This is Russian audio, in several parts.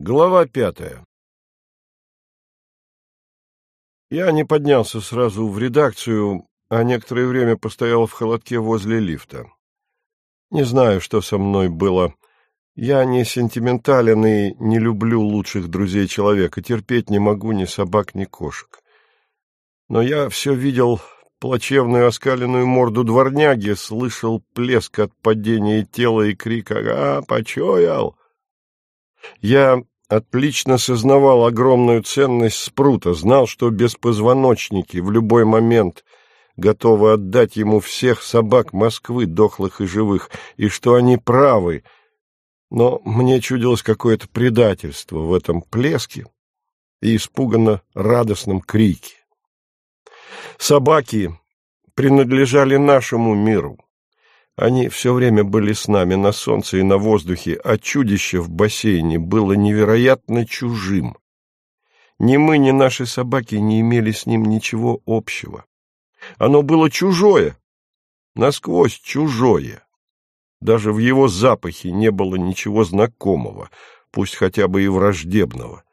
Глава пятая Я не поднялся сразу в редакцию, а некоторое время постоял в холодке возле лифта. Не знаю, что со мной было. Я не сентиментален и не люблю лучших друзей человека, терпеть не могу ни собак, ни кошек. Но я все видел плачевную оскаленную морду дворняги, слышал плеск от падения тела и крик «Ага, почуял!» Я отлично сознавал огромную ценность спрута, знал, что беспозвоночники в любой момент готовы отдать ему всех собак Москвы, дохлых и живых, и что они правы. Но мне чудилось какое-то предательство в этом плеске и испуганно радостном крике. Собаки принадлежали нашему миру. Они все время были с нами на солнце и на воздухе, а чудище в бассейне было невероятно чужим. Ни мы, ни наши собаки не имели с ним ничего общего. Оно было чужое, насквозь чужое. Даже в его запахе не было ничего знакомого, пусть хотя бы и враждебного.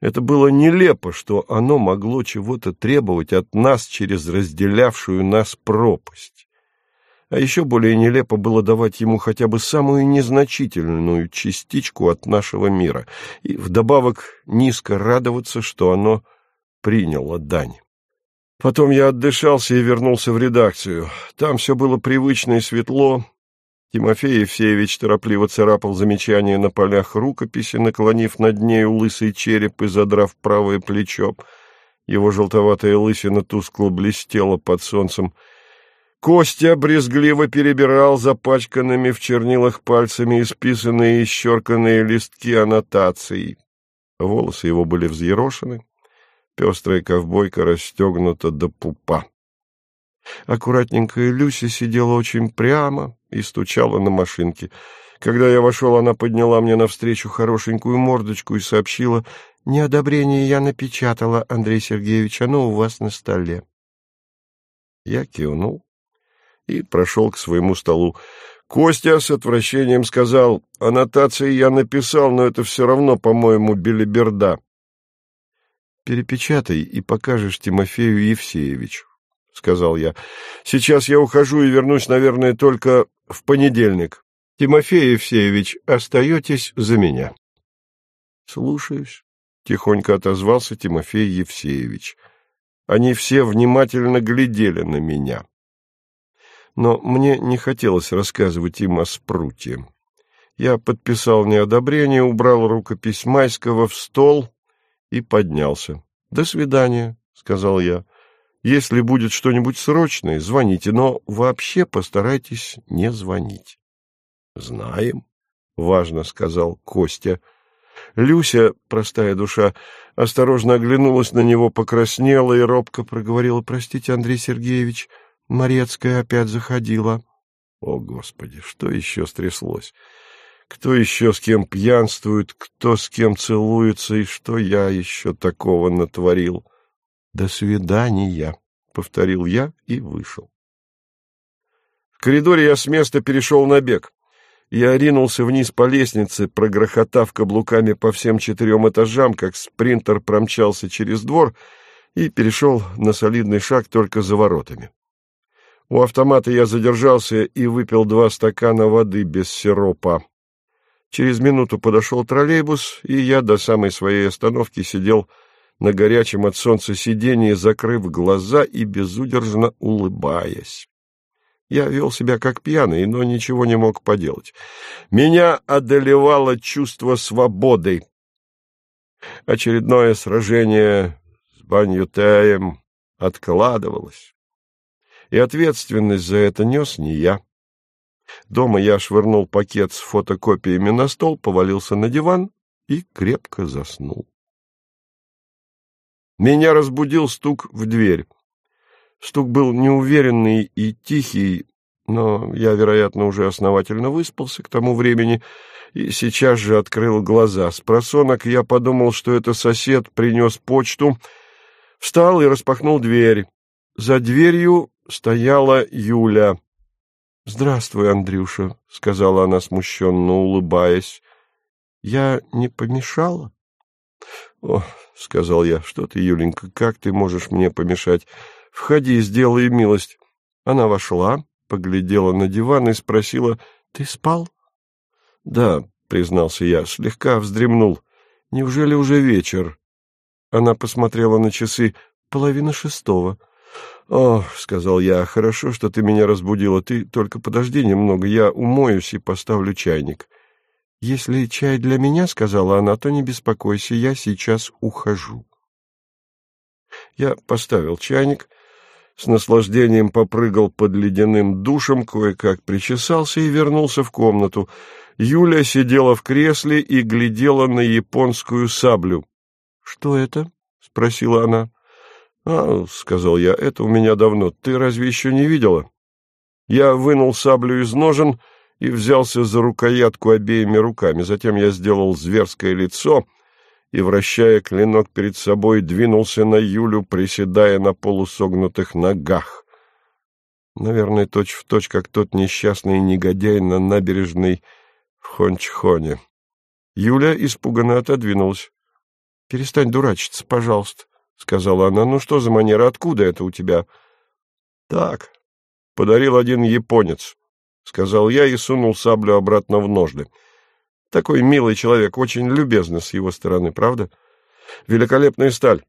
Это было нелепо, что оно могло чего-то требовать от нас через разделявшую нас пропасть. А еще более нелепо было давать ему хотя бы самую незначительную частичку от нашего мира и вдобавок низко радоваться, что оно приняло дань. Потом я отдышался и вернулся в редакцию. Там все было привычно и светло, Тимофей Евсеевич торопливо царапал замечания на полях рукописи, наклонив над нею лысый череп и задрав правое плечо. Его желтоватая лысина тускло блестела под солнцем. Костя брезгливо перебирал запачканными в чернилах пальцами исписанные и исчерканные листки аннотаций. Волосы его были взъерошены, пестрая ковбойка расстегнута до пупа. Аккуратненькая Люся сидела очень прямо и стучала на машинке. Когда я вошел, она подняла мне навстречу хорошенькую мордочку и сообщила, «Неодобрение я напечатала, Андрей Сергеевич, оно у вас на столе». Я кивнул и прошел к своему столу. Костя с отвращением сказал, «Аннотации я написал, но это все равно, по-моему, белиберда». «Перепечатай и покажешь Тимофею Евсеевичу», — сказал я. — Сейчас я ухожу и вернусь, наверное, только в понедельник. Тимофей Евсеевич, остаетесь за меня. — Слушаюсь, — тихонько отозвался Тимофей Евсеевич. Они все внимательно глядели на меня. Но мне не хотелось рассказывать им о спруте. Я подписал неодобрение, убрал рукопись Майского в стол и поднялся. — До свидания, — сказал я. Если будет что-нибудь срочное, звоните, но вообще постарайтесь не звонить. — Знаем, — важно сказал Костя. Люся, простая душа, осторожно оглянулась на него, покраснела и робко проговорила, — Простите, Андрей Сергеевич, Морецкая опять заходила. О, Господи, что еще стряслось? Кто еще с кем пьянствует, кто с кем целуется, и что я еще такого натворил? — «До свидания», — повторил я и вышел. В коридоре я с места перешел на бег. Я ринулся вниз по лестнице, прогрохотав каблуками по всем четырем этажам, как спринтер промчался через двор и перешел на солидный шаг только за воротами. У автомата я задержался и выпил два стакана воды без сиропа. Через минуту подошел троллейбус, и я до самой своей остановки сидел на горячем от солнца сиденье, закрыв глаза и безудержно улыбаясь. Я вел себя как пьяный, но ничего не мог поделать. Меня одолевало чувство свободы. Очередное сражение с Банютаем откладывалось. И ответственность за это нес не я. Дома я швырнул пакет с фотокопиями на стол, повалился на диван и крепко заснул. Меня разбудил стук в дверь. Стук был неуверенный и тихий, но я, вероятно, уже основательно выспался к тому времени и сейчас же открыл глаза. С просонок я подумал, что это сосед принес почту, встал и распахнул дверь. За дверью стояла Юля. — Здравствуй, Андрюша, — сказала она, смущенно улыбаясь. Я не помешала? — О, — сказал я, — что ты, Юленька, как ты можешь мне помешать? Входи, сделай милость. Она вошла, поглядела на диван и спросила, — Ты спал? — Да, — признался я, слегка вздремнул. — Неужели уже вечер? Она посмотрела на часы. Половина шестого. — О, — сказал я, — хорошо, что ты меня разбудила. Ты только подожди немного, я умоюсь и поставлю чайник. — Если чай для меня, — сказала она, — то не беспокойся, я сейчас ухожу. Я поставил чайник, с наслаждением попрыгал под ледяным душем, кое-как причесался и вернулся в комнату. Юля сидела в кресле и глядела на японскую саблю. — Что это? — спросила она. — А, — сказал я, — это у меня давно. Ты разве еще не видела? Я вынул саблю из ножен и взялся за рукоятку обеими руками. Затем я сделал зверское лицо и, вращая клинок перед собой, двинулся на Юлю, приседая на полусогнутых ногах. Наверное, точь-в-точь, точь, как тот несчастный негодяй на набережной в Хончхоне. Юля испуганно отодвинулась. — Перестань дурачиться, пожалуйста, — сказала она. — Ну что за манера? Откуда это у тебя? — Так, подарил один японец, — сказал я и сунул саблю обратно в ножны. Такой милый человек, очень любезно с его стороны, правда? Великолепная сталь.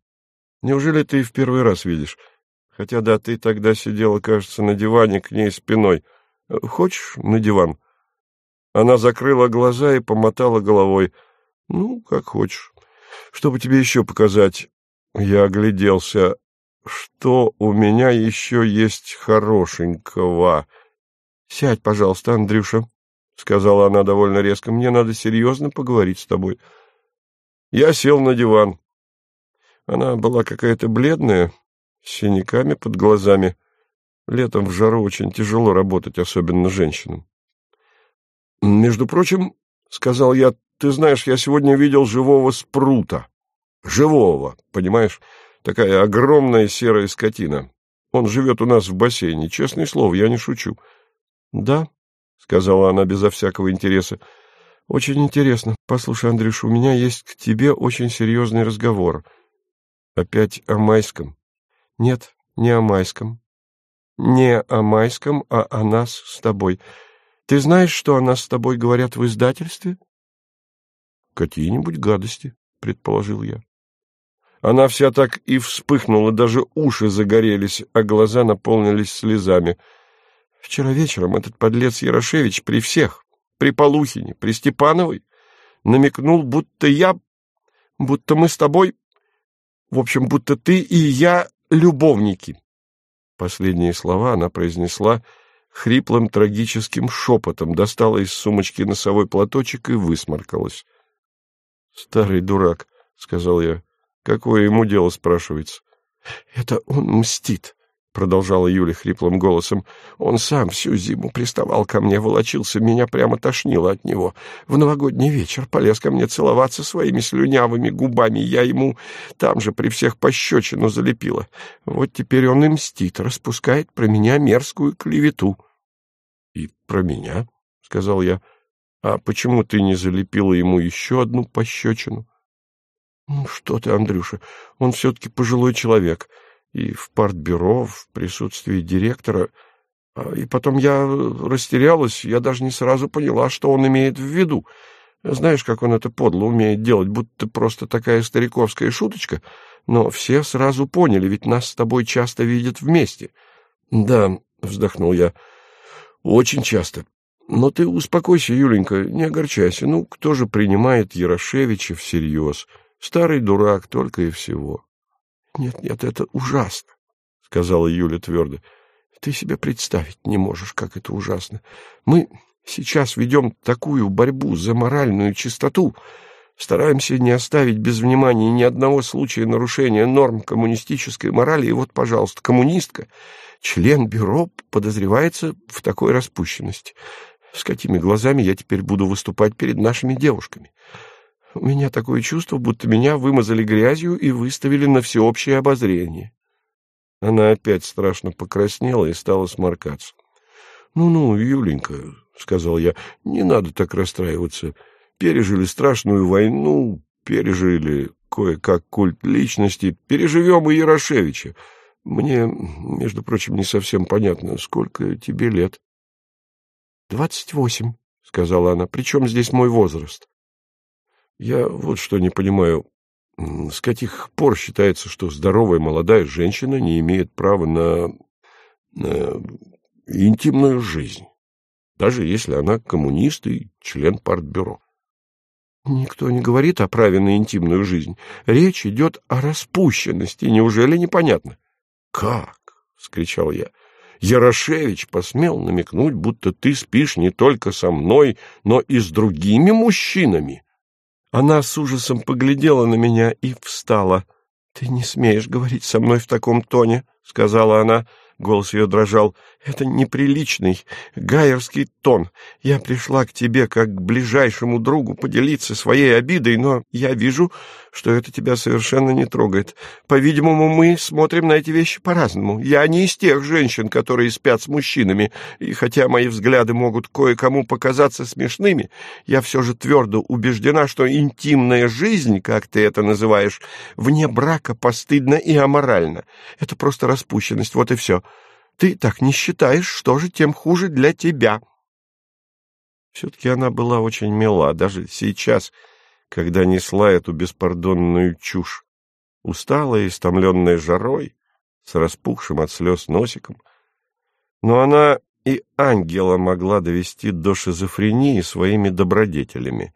Неужели ты в первый раз видишь? Хотя да, ты тогда сидела, кажется, на диване к ней спиной. Хочешь на диван? Она закрыла глаза и помотала головой. Ну, как хочешь. Чтобы тебе еще показать, я огляделся, что у меня еще есть хорошенького. Сядь, пожалуйста, Андрюша, — сказала она довольно резко. — Мне надо серьезно поговорить с тобой. Я сел на диван. Она была какая-то бледная, с синяками под глазами. Летом в жару очень тяжело работать, особенно женщинам. — Между прочим, — сказал я, — ты знаешь, я сегодня видел живого спрута. Живого, понимаешь? Такая огромная серая скотина. Он живет у нас в бассейне. Честное слово, я не шучу. — Да, — сказала она безо всякого интереса. — Очень интересно. Послушай, Андрюш, у меня есть к тебе очень серьезный разговор. — Опять о майском? — Нет, не о майском. Не о майском, а о нас с тобой. Ты знаешь, что о нас с тобой говорят в издательстве? — Какие-нибудь гадости, — предположил я. Она вся так и вспыхнула, даже уши загорелись, а глаза наполнились слезами. Вчера вечером этот подлец Ярошевич при всех, при Полухине, при Степановой, намекнул, будто я, будто мы с тобой, в общем, будто ты и я любовники. Последние слова она произнесла хриплым трагическим шепотом, достала из сумочки носовой платочек и высморкалась. — Старый дурак, — сказал я. — Какое ему дело, спрашивается? — Это он мстит, — продолжала Юля хриплым голосом. — Он сам всю зиму приставал ко мне, волочился, меня прямо тошнило от него. В новогодний вечер полез ко мне целоваться своими слюнявыми губами. Я ему там же при всех пощечину залепила. Вот теперь он и мстит, распускает про меня мерзкую клевету. — И про меня? — сказал я. — А почему ты не залепила ему еще одну пощечину? — Ну что ты, Андрюша, он все-таки пожилой человек. — и в партбюро, в присутствии директора. А, и потом я растерялась, я даже не сразу поняла, что он имеет в виду. Знаешь, как он это подло умеет делать, будто просто такая стариковская шуточка, но все сразу поняли, ведь нас с тобой часто видят вместе. — Да, — вздохнул я, — очень часто. Но ты успокойся, Юленька, не огорчайся. Ну, кто же принимает Ярошевича всерьез? Старый дурак только и всего. Нет, нет, это ужасно, — сказала Юля твердо. Ты себе представить не можешь, как это ужасно. Мы сейчас ведем такую борьбу за моральную чистоту, стараемся не оставить без внимания ни одного случая нарушения норм коммунистической морали, и вот, пожалуйста, коммунистка, член бюро, подозревается в такой распущенности. С какими глазами я теперь буду выступать перед нашими девушками? У меня такое чувство, будто меня вымазали грязью и выставили на всеобщее обозрение. Она опять страшно покраснела и стала сморкаться. «Ну — Ну-ну, Юленька, — сказал я, — не надо так расстраиваться. Пережили страшную войну, пережили кое-как культ личности, переживем и Ярошевича. Мне, между прочим, не совсем понятно, сколько тебе лет. — Двадцать восемь, — сказала она. — Причем здесь мой возраст? Я вот что не понимаю. С каких пор считается, что здоровая молодая женщина не имеет права на, на интимную жизнь, даже если она коммунист и член партбюро? Никто не говорит о праве на интимную жизнь. Речь идет о распущенности. Неужели непонятно? Как? — вскричал я. Ярошевич посмел намекнуть, будто ты спишь не только со мной, но и с другими мужчинами. Она с ужасом поглядела на меня и встала. — Ты не смеешь говорить со мной в таком тоне, — сказала она. Голос ее дрожал. «Это неприличный, гайерский тон. Я пришла к тебе как к ближайшему другу поделиться своей обидой, но я вижу, что это тебя совершенно не трогает. По-видимому, мы смотрим на эти вещи по-разному. Я не из тех женщин, которые спят с мужчинами, и хотя мои взгляды могут кое-кому показаться смешными, я все же твердо убеждена, что интимная жизнь, как ты это называешь, вне брака постыдна и аморальна. Это просто распущенность, вот и все. Ты так не считаешь, что же тем хуже для тебя. Все-таки она была очень мила, даже сейчас, когда несла эту беспардонную чушь. Усталая, истомленная жарой, с распухшим от слез носиком. Но она и ангела могла довести до шизофрении своими добродетелями.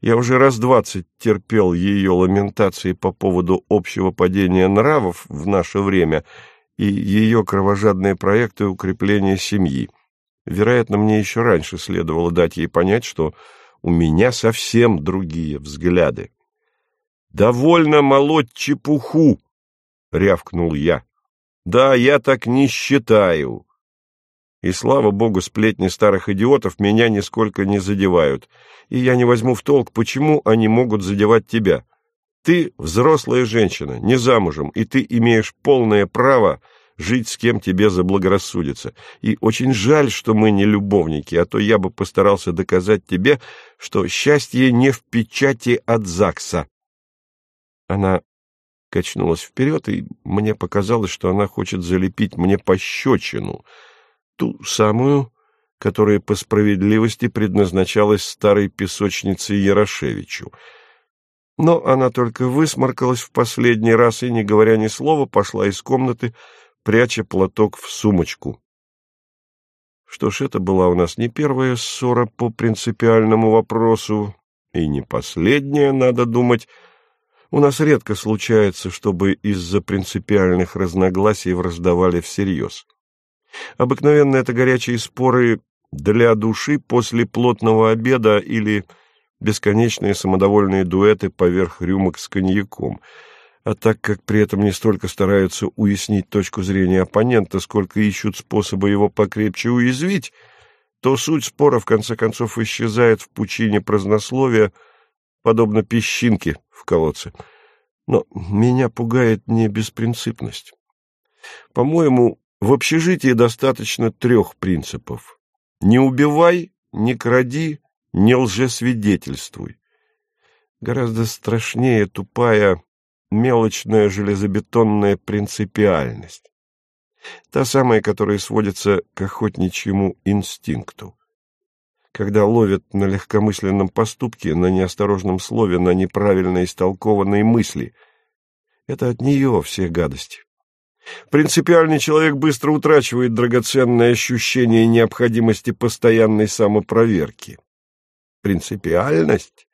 Я уже раз двадцать терпел ее ламентации по поводу общего падения нравов в наше время — и ее кровожадные проекты укрепления семьи. Вероятно, мне еще раньше следовало дать ей понять, что у меня совсем другие взгляды. «Довольно молоть чепуху!» — рявкнул я. «Да, я так не считаю!» И, слава богу, сплетни старых идиотов меня нисколько не задевают, и я не возьму в толк, почему они могут задевать тебя. Ты взрослая женщина, не замужем, и ты имеешь полное право жить с кем тебе заблагорассудится. И очень жаль, что мы не любовники, а то я бы постарался доказать тебе, что счастье не в печати от ЗАГСа. Она качнулась вперед, и мне показалось, что она хочет залепить мне пощечину, ту самую, которая по справедливости предназначалась старой песочнице Ярошевичу — но она только высморкалась в последний раз и, не говоря ни слова, пошла из комнаты, пряча платок в сумочку. Что ж, это была у нас не первая ссора по принципиальному вопросу, и не последняя, надо думать. У нас редко случается, чтобы из-за принципиальных разногласий враждовали всерьез. Обыкновенно это горячие споры для души после плотного обеда или бесконечные самодовольные дуэты поверх рюмок с коньяком. А так как при этом не столько стараются уяснить точку зрения оппонента, сколько ищут способы его покрепче уязвить, то суть спора в конце концов исчезает в пучине празднословия, подобно песчинке в колодце. Но меня пугает не беспринципность. По-моему, в общежитии достаточно трех принципов. Не убивай, не кради, не лжесвидетельствуй. Гораздо страшнее тупая, мелочная железобетонная принципиальность. Та самая, которая сводится к охотничьему инстинкту. Когда ловят на легкомысленном поступке, на неосторожном слове, на неправильно истолкованной мысли. Это от нее все гадости. Принципиальный человек быстро утрачивает драгоценное ощущение необходимости постоянной самопроверки принципиальность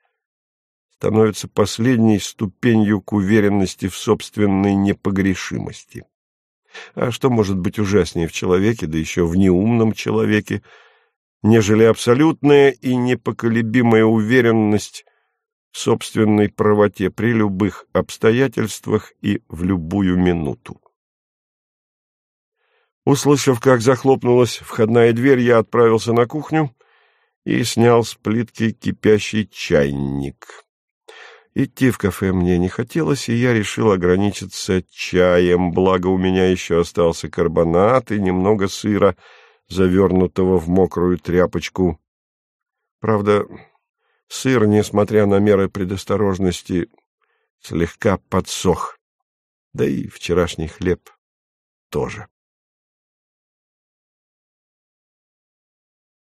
становится последней ступенью к уверенности в собственной непогрешимости. А что может быть ужаснее в человеке, да еще в неумном человеке, нежели абсолютная и непоколебимая уверенность в собственной правоте при любых обстоятельствах и в любую минуту? Услышав, как захлопнулась входная дверь, я отправился на кухню и снял с плитки кипящий чайник. Идти в кафе мне не хотелось, и я решил ограничиться чаем, благо у меня еще остался карбонат и немного сыра, завернутого в мокрую тряпочку. Правда, Сыр, несмотря на меры предосторожности, слегка подсох. Да и вчерашний хлеб тоже.